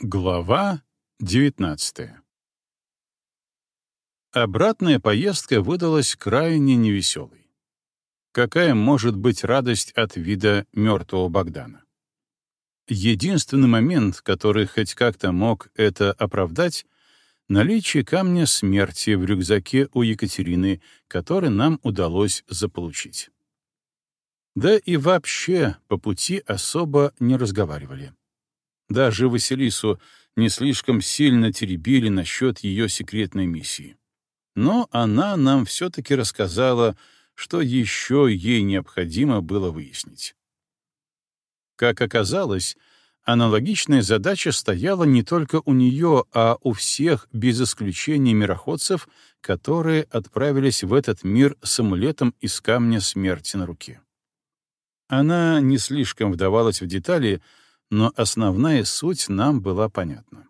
Глава 19 Обратная поездка выдалась крайне невеселой. Какая может быть радость от вида мертвого Богдана? Единственный момент, который хоть как-то мог это оправдать — наличие камня смерти в рюкзаке у Екатерины, который нам удалось заполучить. Да и вообще по пути особо не разговаривали. Даже Василису не слишком сильно теребили насчет ее секретной миссии. Но она нам все-таки рассказала, что еще ей необходимо было выяснить. Как оказалось, аналогичная задача стояла не только у нее, а у всех, без исключения мироходцев, которые отправились в этот мир с амулетом из камня смерти на руке. Она не слишком вдавалась в детали, но основная суть нам была понятна.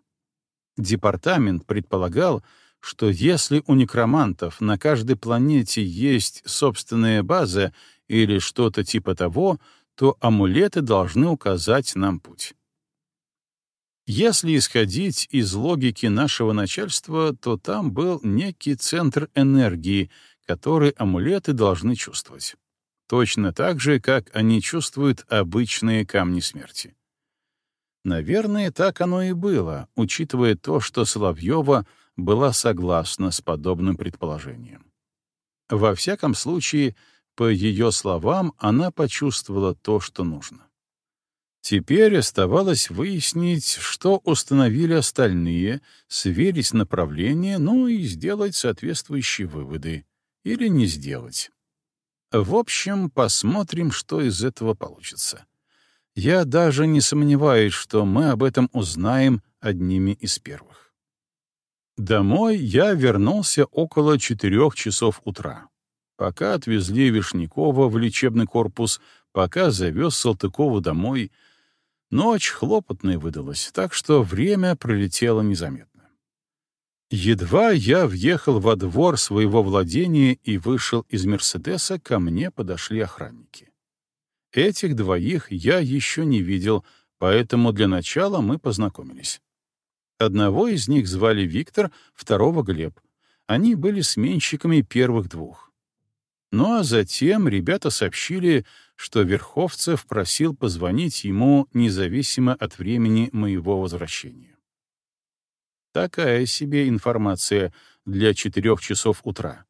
Департамент предполагал, что если у некромантов на каждой планете есть собственная база или что-то типа того, то амулеты должны указать нам путь. Если исходить из логики нашего начальства, то там был некий центр энергии, который амулеты должны чувствовать. Точно так же, как они чувствуют обычные камни смерти. Наверное, так оно и было, учитывая то, что Соловьева была согласна с подобным предположением. Во всяком случае, по ее словам, она почувствовала то, что нужно. Теперь оставалось выяснить, что установили остальные, сверить направление, ну и сделать соответствующие выводы. Или не сделать. В общем, посмотрим, что из этого получится. Я даже не сомневаюсь, что мы об этом узнаем одними из первых. Домой я вернулся около четырех часов утра. Пока отвезли Вишнякова в лечебный корпус, пока завез Салтыкова домой. Ночь хлопотная выдалась, так что время пролетело незаметно. Едва я въехал во двор своего владения и вышел из «Мерседеса», ко мне подошли охранники. Этих двоих я еще не видел, поэтому для начала мы познакомились. Одного из них звали Виктор, второго — Глеб. Они были сменщиками первых двух. Ну а затем ребята сообщили, что Верховцев просил позвонить ему независимо от времени моего возвращения. Такая себе информация для четырех часов утра.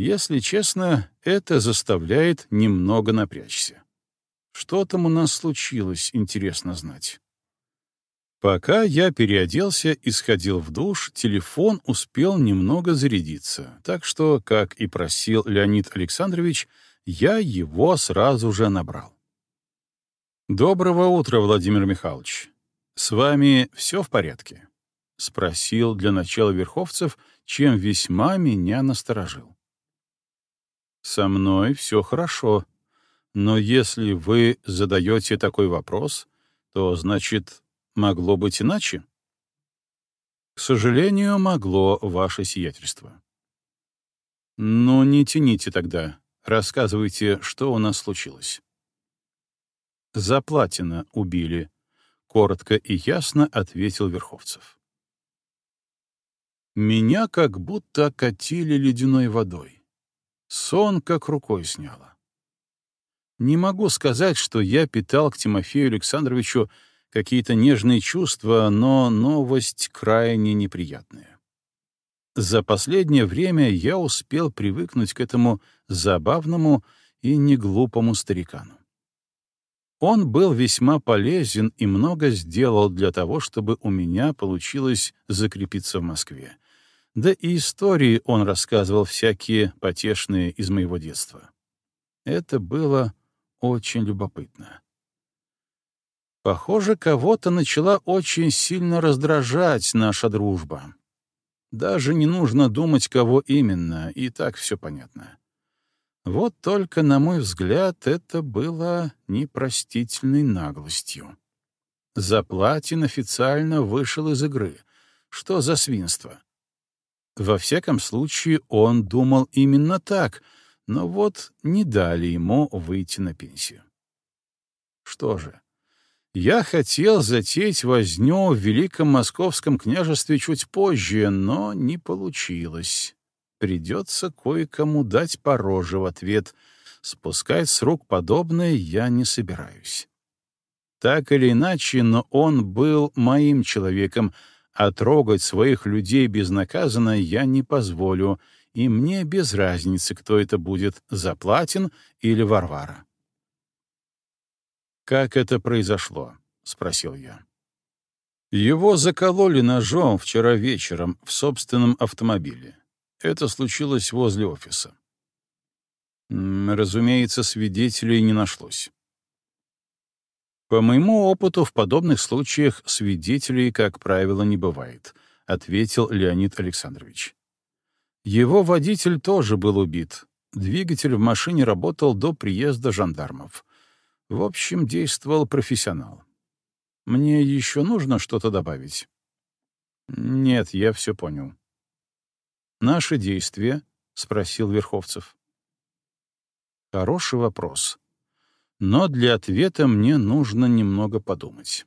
Если честно, это заставляет немного напрячься. Что там у нас случилось, интересно знать. Пока я переоделся и сходил в душ, телефон успел немного зарядиться, так что, как и просил Леонид Александрович, я его сразу же набрал. «Доброго утра, Владимир Михайлович. С вами все в порядке?» — спросил для начала Верховцев, чем весьма меня насторожил. Со мной все хорошо. Но если вы задаете такой вопрос, то, значит, могло быть иначе? К сожалению, могло ваше сиятельство. Ну, не тяните тогда. Рассказывайте, что у нас случилось. Заплатина убили, — коротко и ясно ответил Верховцев. Меня как будто окатили ледяной водой. Сон как рукой сняло. Не могу сказать, что я питал к Тимофею Александровичу какие-то нежные чувства, но новость крайне неприятная. За последнее время я успел привыкнуть к этому забавному и неглупому старикану. Он был весьма полезен и много сделал для того, чтобы у меня получилось закрепиться в Москве. Да и истории он рассказывал всякие потешные из моего детства. Это было очень любопытно. Похоже, кого-то начала очень сильно раздражать наша дружба. Даже не нужно думать, кого именно, и так все понятно. Вот только, на мой взгляд, это было непростительной наглостью. Заплатин официально вышел из игры. Что за свинство? Во всяком случае, он думал именно так, но вот не дали ему выйти на пенсию. Что же, Я хотел затеять возню в Великом Московском княжестве чуть позже, но не получилось. Придется кое-кому дать по роже в ответ. Спускать с рук подобное я не собираюсь. Так или иначе, но он был моим человеком, а трогать своих людей безнаказанно я не позволю, и мне без разницы, кто это будет, Заплатин или Варвара. «Как это произошло?» — спросил я. Его закололи ножом вчера вечером в собственном автомобиле. Это случилось возле офиса. Разумеется, свидетелей не нашлось. По моему опыту, в подобных случаях свидетелей, как правило, не бывает, ответил Леонид Александрович. Его водитель тоже был убит. Двигатель в машине работал до приезда жандармов. В общем, действовал профессионал. Мне еще нужно что-то добавить? Нет, я все понял. Наши действия? — спросил Верховцев. Хороший вопрос. Но для ответа мне нужно немного подумать.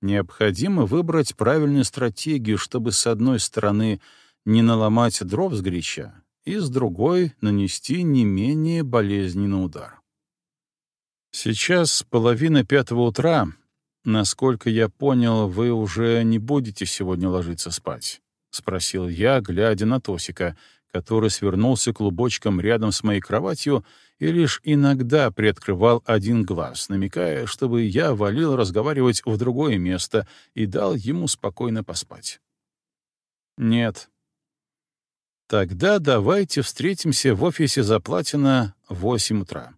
Необходимо выбрать правильную стратегию, чтобы с одной стороны не наломать дров с горяча, и с другой нанести не менее болезненный удар. Сейчас половина пятого утра. Насколько я понял, вы уже не будете сегодня ложиться спать, спросил я, глядя на Тосика, который свернулся клубочком рядом с моей кроватью и лишь иногда приоткрывал один глаз, намекая, чтобы я валил разговаривать в другое место и дал ему спокойно поспать. Нет. Тогда давайте встретимся в офисе Заплатина в восемь утра.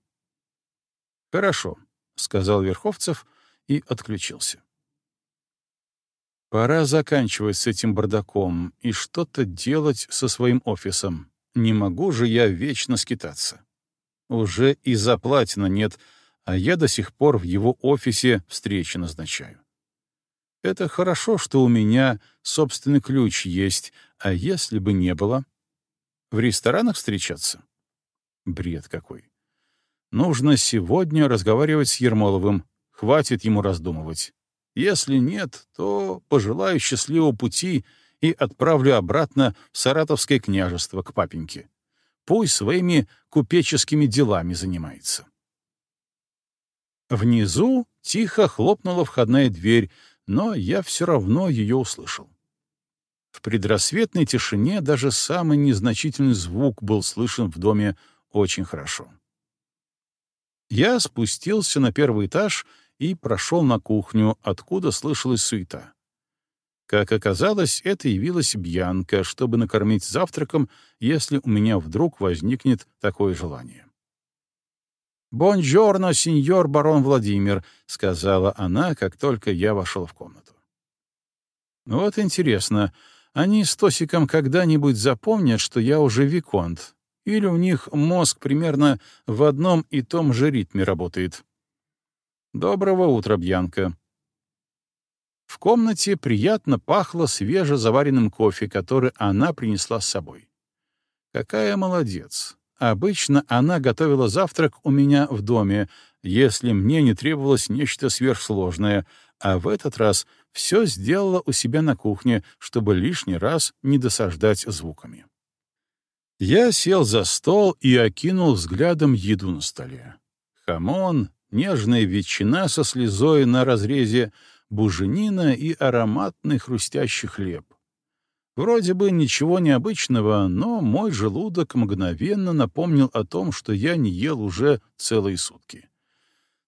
«Хорошо», — сказал Верховцев и отключился. Пора заканчивать с этим бардаком и что-то делать со своим офисом. Не могу же я вечно скитаться. Уже и заплатина нет, а я до сих пор в его офисе встречи назначаю. Это хорошо, что у меня собственный ключ есть, а если бы не было? В ресторанах встречаться? Бред какой. Нужно сегодня разговаривать с Ермоловым, хватит ему раздумывать. Если нет, то пожелаю счастливого пути и отправлю обратно в Саратовское княжество к папеньке. Пусть своими купеческими делами занимается. Внизу тихо хлопнула входная дверь, но я все равно ее услышал. В предрассветной тишине даже самый незначительный звук был слышен в доме очень хорошо. Я спустился на первый этаж и прошел на кухню, откуда слышалась суета. Как оказалось, это явилась Бьянка, чтобы накормить завтраком, если у меня вдруг возникнет такое желание. «Бонжорно, сеньор барон Владимир», — сказала она, как только я вошел в комнату. «Вот интересно, они с Тосиком когда-нибудь запомнят, что я уже Виконт, или у них мозг примерно в одном и том же ритме работает. Доброго утра, Бьянка. В комнате приятно пахло свежезаваренным кофе, который она принесла с собой. Какая молодец. Обычно она готовила завтрак у меня в доме, если мне не требовалось нечто сверхсложное, а в этот раз все сделала у себя на кухне, чтобы лишний раз не досаждать звуками. Я сел за стол и окинул взглядом еду на столе. Хамон, нежная ветчина со слезой на разрезе, буженина и ароматный хрустящий хлеб. Вроде бы ничего необычного, но мой желудок мгновенно напомнил о том, что я не ел уже целые сутки.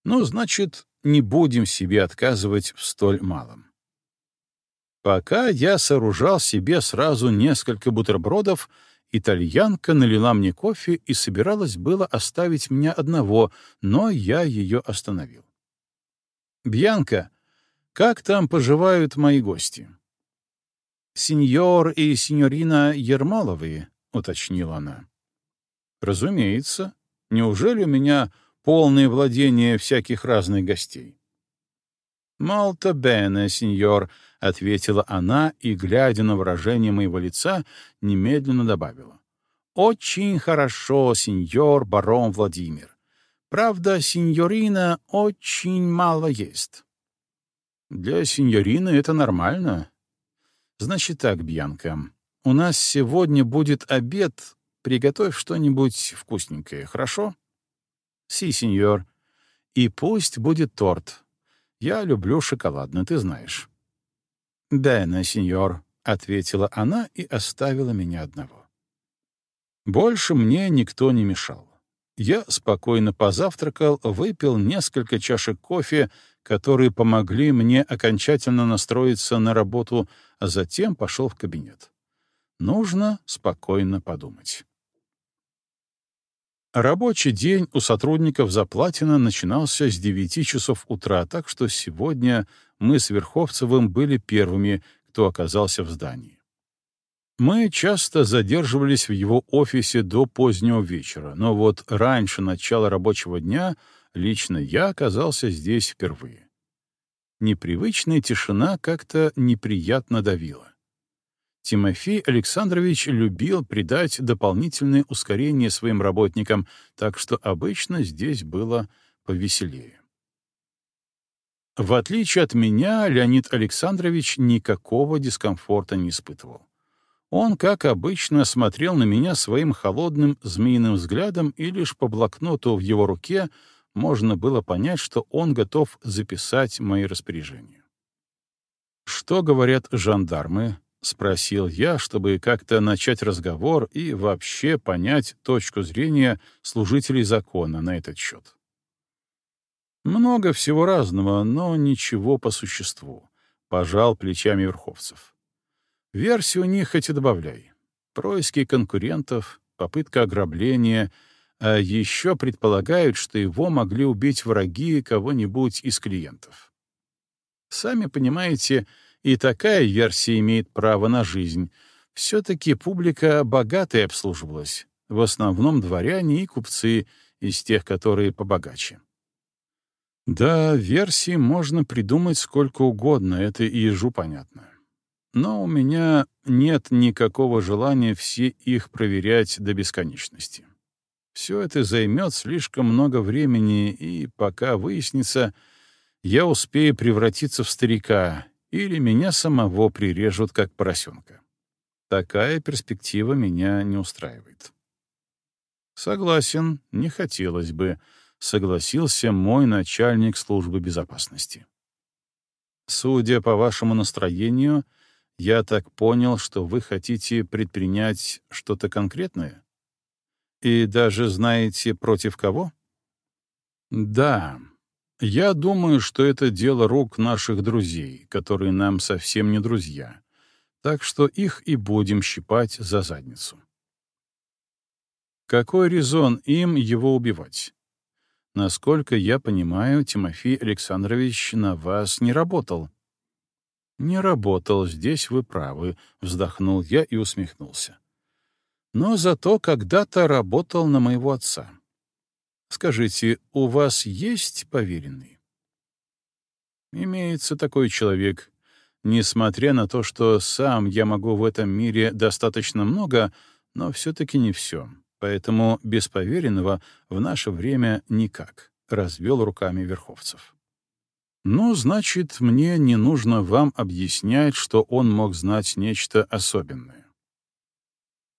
Ну, значит, не будем себе отказывать в столь малом. Пока я сооружал себе сразу несколько бутербродов, Итальянка налила мне кофе и собиралась было оставить меня одного, но я ее остановил. «Бьянка, как там поживают мои гости?» «Сеньор и сеньорина Ермоловы», — уточнила она. «Разумеется. Неужели у меня полное владение всяких разных гостей?» «Молто бене, сеньор», — ответила она и, глядя на выражение моего лица, немедленно добавила. «Очень хорошо, сеньор барон Владимир. Правда, сеньорина очень мало ест». Для сеньорины это нормально. Значит так, Бьянка, у нас сегодня будет обед. Приготовь что-нибудь вкусненькое, хорошо? Си, сеньор. И пусть будет торт. Я люблю шоколадный, ты знаешь. «Бена, сеньор», — ответила она и оставила меня одного. Больше мне никто не мешал. Я спокойно позавтракал, выпил несколько чашек кофе, которые помогли мне окончательно настроиться на работу, а затем пошел в кабинет. Нужно спокойно подумать. Рабочий день у сотрудников Заплатина начинался с 9 часов утра, так что сегодня мы с Верховцевым были первыми, кто оказался в здании. Мы часто задерживались в его офисе до позднего вечера, но вот раньше начала рабочего дня лично я оказался здесь впервые. Непривычная тишина как-то неприятно давила. Тимофей Александрович любил придать дополнительное ускорение своим работникам, так что обычно здесь было повеселее. В отличие от меня, Леонид Александрович никакого дискомфорта не испытывал. Он, как обычно, смотрел на меня своим холодным змеиным взглядом, и лишь по блокноту в его руке можно было понять, что он готов записать мои распоряжения. Что говорят жандармы, — спросил я, чтобы как-то начать разговор и вообще понять точку зрения служителей закона на этот счет. «Много всего разного, но ничего по существу», — пожал плечами Верховцев. «Версии у них хоть и добавляй. Происки конкурентов, попытка ограбления, а еще предполагают, что его могли убить враги кого-нибудь из клиентов. Сами понимаете, — и такая версия имеет право на жизнь. Все-таки публика богатая обслуживалась, в основном дворяне и купцы, из тех, которые побогаче. Да, версий можно придумать сколько угодно, это и ежу понятно. Но у меня нет никакого желания все их проверять до бесконечности. Все это займет слишком много времени, и пока выяснится, я успею превратиться в старика, или меня самого прирежут как поросенка. Такая перспектива меня не устраивает. Согласен, не хотелось бы, согласился мой начальник службы безопасности. Судя по вашему настроению, я так понял, что вы хотите предпринять что-то конкретное? И даже знаете, против кого? Да, я думаю, что это дело рук наших друзей, которые нам совсем не друзья, так что их и будем щипать за задницу. Какой резон им его убивать? Насколько я понимаю, Тимофей Александрович на вас не работал. Не работал, здесь вы правы, вздохнул я и усмехнулся. Но зато когда-то работал на моего отца. Скажите, у вас есть поверенный? Имеется такой человек. Несмотря на то, что сам я могу в этом мире достаточно много, но все-таки не все. Поэтому без поверенного в наше время никак, — развел руками Верховцев. Ну, значит, мне не нужно вам объяснять, что он мог знать нечто особенное.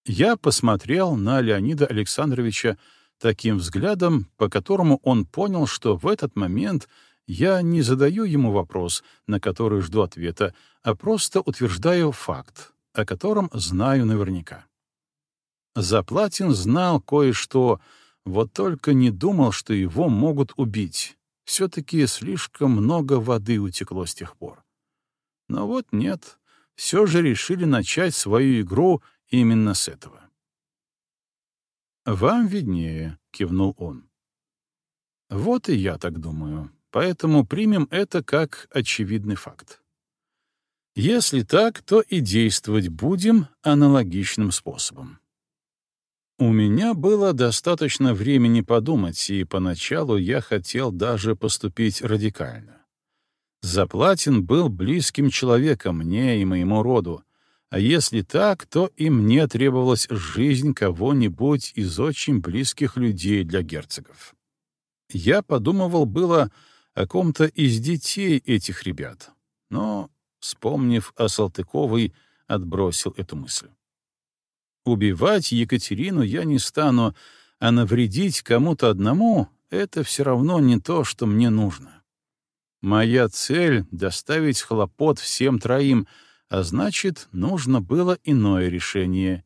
Я посмотрел на Леонида Александровича таким взглядом, по которому он понял, что в этот момент я не задаю ему вопрос, на который жду ответа, а просто утверждаю факт, о котором знаю наверняка. Заплатин знал кое-что, вот только не думал, что его могут убить. Все-таки слишком много воды утекло с тех пор. Но вот нет, все же решили начать свою игру именно с этого. «Вам виднее», — кивнул он. «Вот и я так думаю, поэтому примем это как очевидный факт. Если так, то и действовать будем аналогичным способом». У меня было достаточно времени подумать, и поначалу я хотел даже поступить радикально. Заплатин был близким человеком мне и моему роду, а если так, то и мне требовалась жизнь кого-нибудь из очень близких людей для герцогов. Я подумывал было о ком-то из детей этих ребят, но, вспомнив о Салтыковой, отбросил эту мысль. Убивать Екатерину я не стану, а навредить кому-то одному — это все равно не то, что мне нужно. Моя цель — доставить хлопот всем троим, а значит, нужно было иное решение.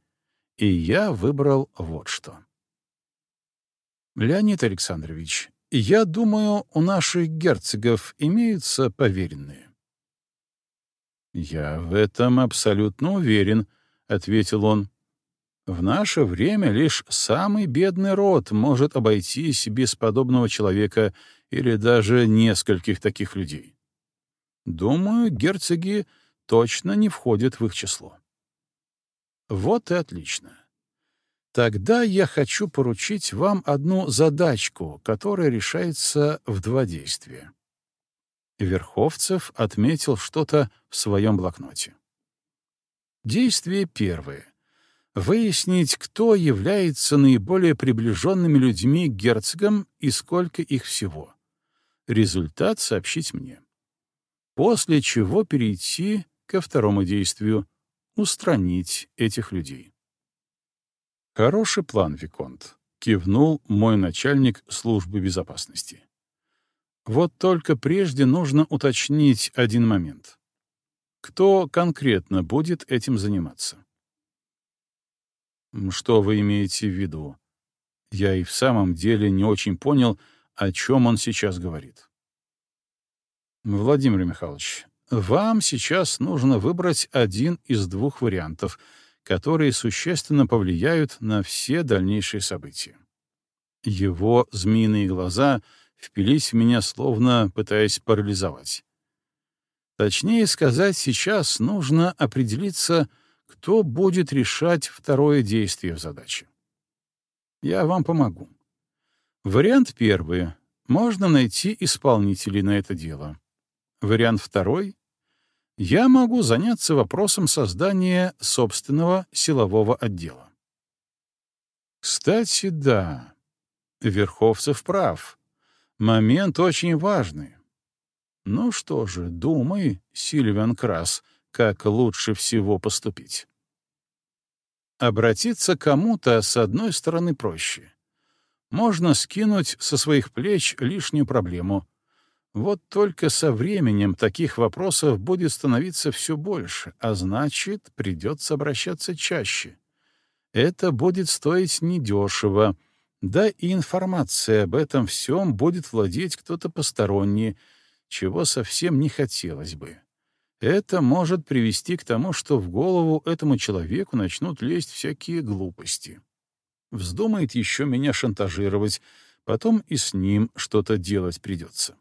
И я выбрал вот что. Леонид Александрович, я думаю, у наших герцогов имеются поверенные. «Я в этом абсолютно уверен», — ответил он. В наше время лишь самый бедный род может обойтись без подобного человека или даже нескольких таких людей. Думаю, герцоги точно не входят в их число. Вот и отлично. Тогда я хочу поручить вам одну задачку, которая решается в два действия. Верховцев отметил что-то в своем блокноте. Действие первое — выяснить, кто является наиболее приближенными людьми к герцогам и сколько их всего. Результат сообщить мне. После чего перейти ко второму действию — устранить этих людей. Хороший план, Виконт, — кивнул мой начальник службы безопасности. Вот только прежде нужно уточнить один момент. Кто конкретно будет этим заниматься? Что вы имеете в виду? Я и в самом деле не очень понял, о чем он сейчас говорит. Владимир Михайлович, вам сейчас нужно выбрать один из двух вариантов, которые существенно повлияют на все дальнейшие события. Его змеиные глаза впились в меня, словно пытаясь парализовать. Точнее сказать, сейчас нужно определиться, кто будет решать второе действие в задаче. Я вам помогу. Вариант первый. Можно найти исполнителей на это дело. Вариант второй. Я могу заняться вопросом создания собственного силового отдела. Кстати, да, Верховцев прав. Момент очень важный. Ну что же, думай, Сильвиан Крас — как лучше всего поступить. Обратиться к кому-то, с одной стороны, проще. Можно скинуть со своих плеч лишнюю проблему. Вот только со временем таких вопросов будет становиться все больше, а значит, придется обращаться чаще. Это будет стоить недешево, да и информация об этом всем будет владеть кто-то посторонний, чего совсем не хотелось бы. Это может привести к тому, что в голову этому человеку начнут лезть всякие глупости. Вздумает еще меня шантажировать, потом и с ним что-то делать придется.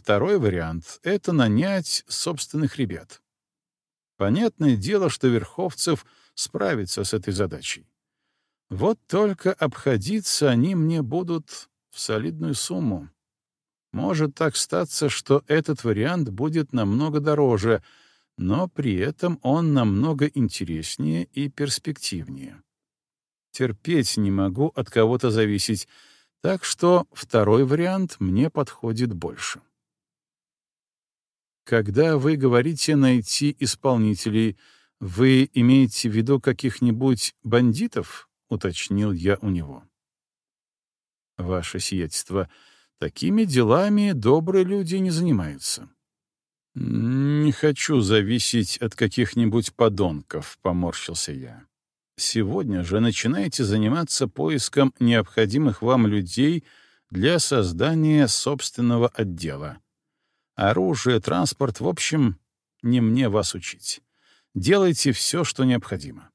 Второй вариант — это нанять собственных ребят. Понятное дело, что Верховцев справится с этой задачей. Вот только обходиться они мне будут в солидную сумму. Может так статься, что этот вариант будет намного дороже, но при этом он намного интереснее и перспективнее. Терпеть не могу от кого-то зависеть, так что второй вариант мне подходит больше. Когда вы говорите «найти исполнителей», вы имеете в виду каких-нибудь бандитов? — уточнил я у него. Ваше сиятельство — Такими делами добрые люди не занимаются. «Не хочу зависеть от каких-нибудь подонков», — поморщился я. «Сегодня же начинаете заниматься поиском необходимых вам людей для создания собственного отдела. Оружие, транспорт, в общем, не мне вас учить. Делайте все, что необходимо».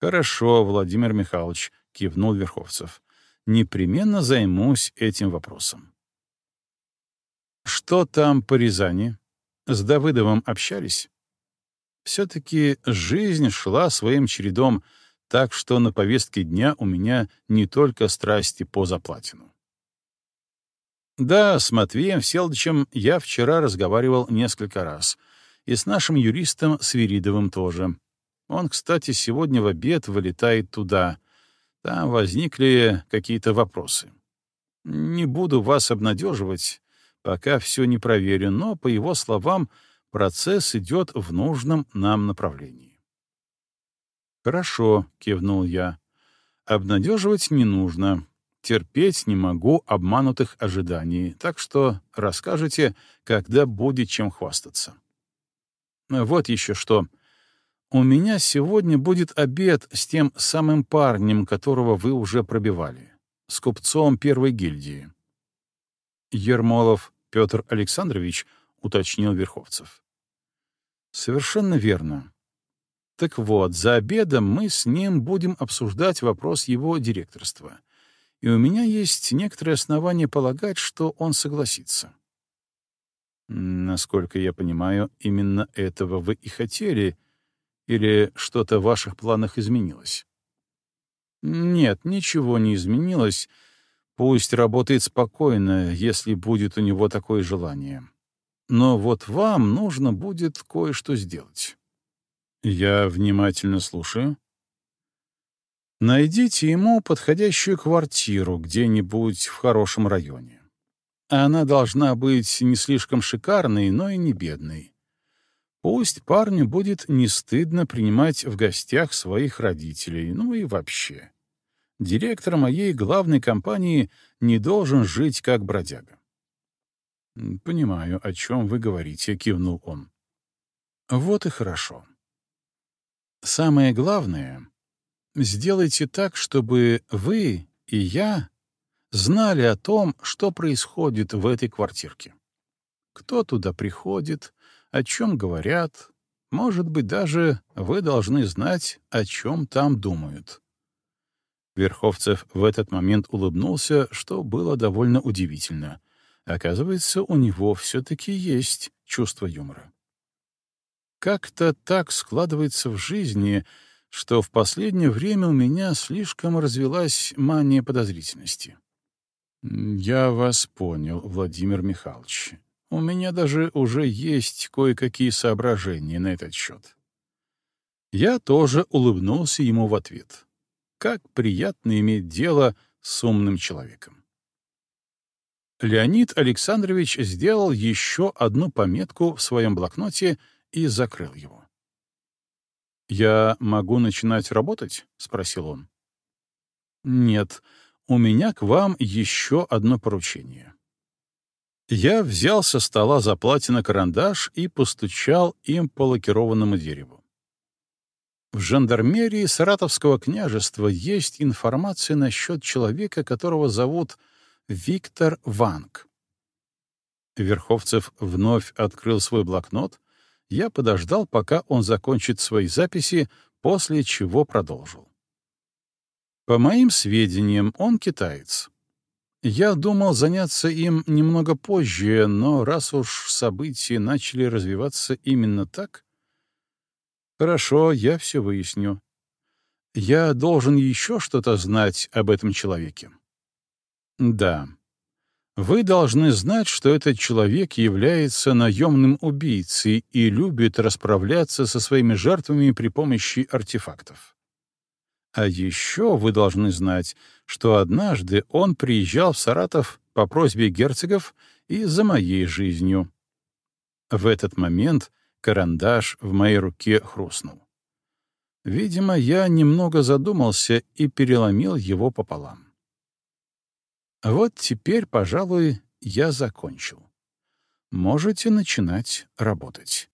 «Хорошо, Владимир Михайлович», — кивнул Верховцев непременно займусь этим вопросом. Что там по Рязани? С Давыдовым общались? Все-таки жизнь шла своим чередом, так что на повестке дня у меня не только страсти по заплатину. Да, с Матвеем Селдычем я вчера разговаривал несколько раз, и с нашим юристом Свиридовым тоже. Он, кстати, сегодня в обед вылетает туда — там возникли какие-то вопросы. Не буду вас обнадеживать. Пока все не проверю, но, по его словам, процесс идет в нужном нам направлении. «Хорошо», — кивнул я. «Обнадеживать не нужно. Терпеть не могу обманутых ожиданий, так что расскажете, когда будет чем хвастаться». «Вот еще что. У меня сегодня будет обед с тем самым парнем, которого вы уже пробивали, с купцом первой гильдии». «Ермолов Петр Александрович», — уточнил Верховцев. «Совершенно верно. Так вот, за обедом мы с ним будем обсуждать вопрос его директорства. И у меня есть некоторые основания полагать, что он согласится. Насколько я понимаю, именно этого вы и хотели, или что-то в ваших планах изменилось? Нет, ничего не изменилось. Пусть работает спокойно, если будет у него такое желание. Но вот вам нужно будет кое-что сделать. Я внимательно слушаю. Найдите ему подходящую квартиру где-нибудь в хорошем районе. Она должна быть не слишком шикарной, но и не бедной. Пусть парню будет не стыдно принимать в гостях своих родителей, ну и вообще. Директор моей главной компании не должен жить как бродяга. «Понимаю, о чем вы говорите», — кивнул он. «Вот и хорошо. Самое главное — сделайте так, чтобы вы и я знали о том, что происходит в этой квартирке. Кто туда приходит, о чем говорят, может быть, даже вы должны знать, о чем там думают. Верховцев в этот момент улыбнулся, что было довольно удивительно. Оказывается, у него все-таки есть чувство юмора. Как-то так складывается в жизни, что в последнее время у меня слишком развелась мания подозрительности. Я вас понял, Владимир Михайлович. У меня даже уже есть кое-какие соображения на этот счет. Я тоже улыбнулся ему в ответ. Как приятно иметь дело с умным человеком. Леонид Александрович сделал еще одну пометку в своем блокноте — и закрыл его. «Я могу начинать работать?» — спросил он. «Нет, у меня к вам еще одно поручение». Я взял со стола заплатина карандаш и постучал им по лакированному дереву. В жандармерии Саратовского княжества есть информация насчет человека, которого зовут Виктор Ванг. Верховцев вновь открыл свой блокнот я подождал, пока он закончит свои записи, после чего продолжил. По моим сведениям, он китаец. Я думал заняться им немного позже, но раз уж события начали развиваться именно так... Хорошо, я все выясню. Я должен еще что-то знать об этом человеке. Да, вы должны знать, что этот человек является наемным убийцей и любит расправляться со своими жертвами при помощи артефактов. А еще вы должны знать, что однажды он приезжал в Саратов по просьбе герцогов и за моей жизнью. В этот момент карандаш в моей руке хрустнул. Видимо, я немного задумался и переломил его пополам. Вот теперь, пожалуй, я закончил. Можете начинать работать.